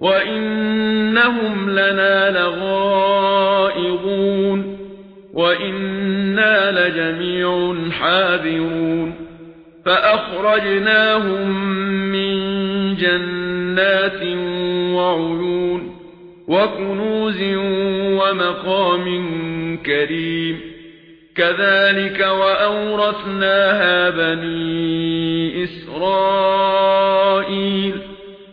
وَإِنَّهُمْ لَنَا لَغَائِظُونَ وَإِنَّا لَجَمِيعٌ حَاذِرُونَ فَأَخْرَجْنَاهُمْ مِنْ جَنَّاتٍ وَعُيُونٍ وَكُنُوزٍ وَمَقَامٍ كَرِيمٍ كَذَلِكَ وَأَوْرَثْنَاهَا بَنِي إِسْرَائِيلَ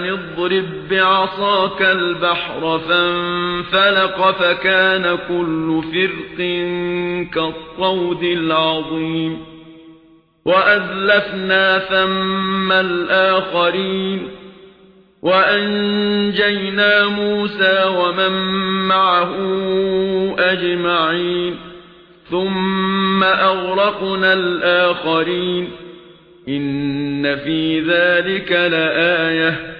أن اضرب بعصاك البحر فانفلق فكان كل فرق كالطود العظيم وأذلفنا ثم الآخرين وأنجينا موسى ومن معه أجمعين ثم أغرقنا الآخرين إن في ذلك لآية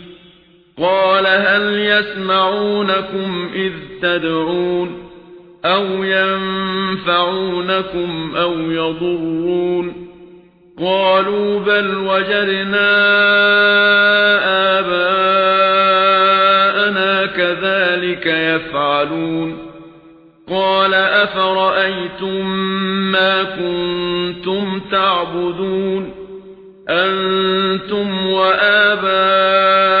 قال هل يسمعونكم إذ تدعون أو ينفعونكم أو يضرون قالوا بل وجرنا آباءنا كذلك يفعلون قال أفرأيتم ما كنتم تعبدون أنتم وآباءنا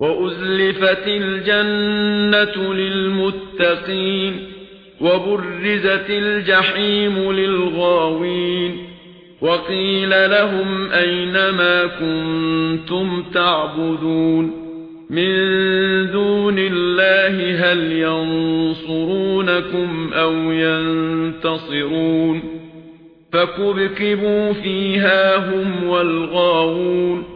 وَأُزْلِفَتِ الْجَنَّةُ لِلْمُتَّقِينَ وَبُرِّزَتِ الْجَحِيمُ لِلْغَاوِينَ وَقِيلَ لَهُمْ أَيْنَ مَا كُنتُمْ تَعْبُدُونَ مِن دُونِ اللَّهِ هَلْ يَنصُرُونَكُمْ أَوْ يَنتَصِرُونَ فَكُبْكِبُوا فِيهَا هُمْ وَالْغَاوُونَ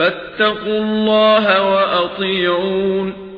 فاتقوا الله وأطيعون